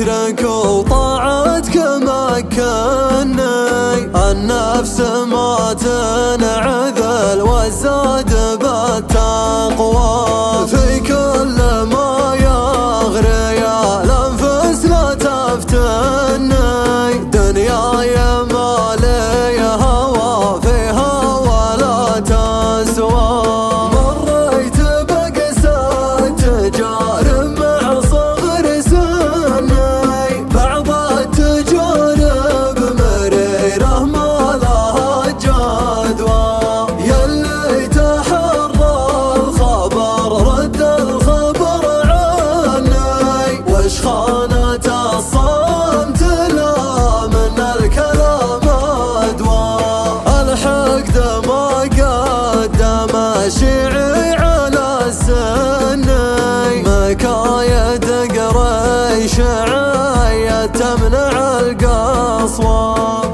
ذكرك وطاعتك مكني النفس ما تنعذل وزاد بالتقوى في كل شيعي على السني مكايد قريش عاية تمنع القصوى.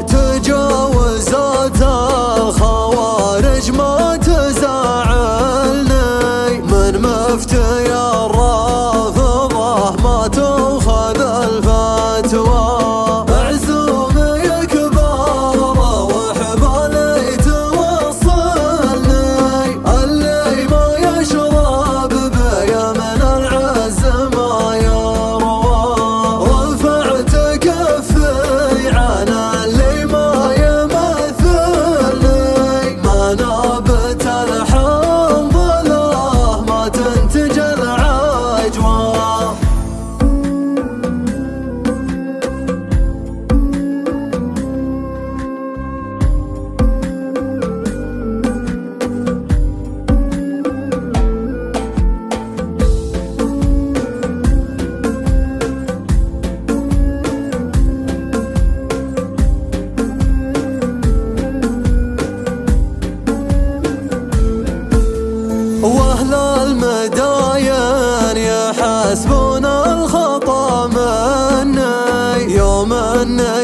حسبنا الخطأ منا يوم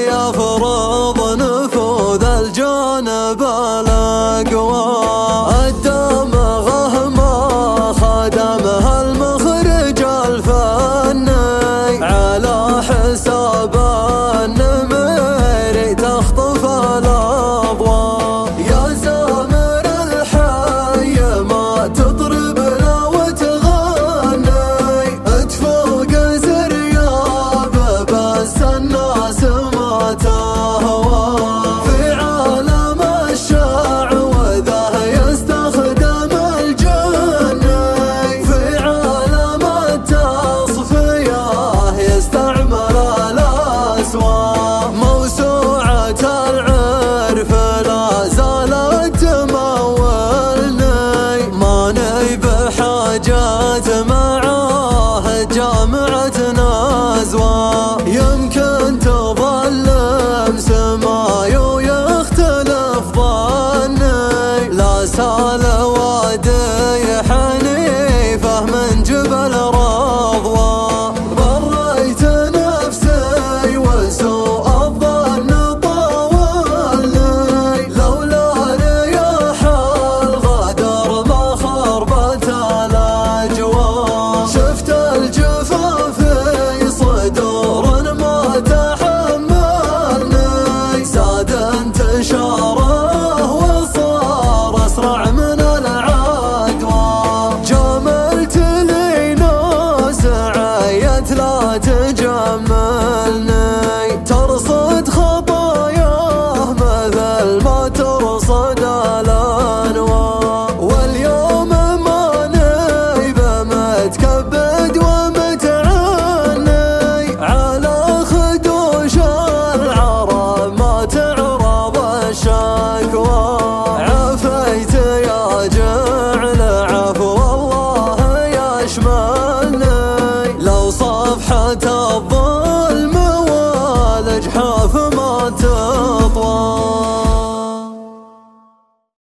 يا فرض نفوذ الجانب الأقوى. 我的。حتى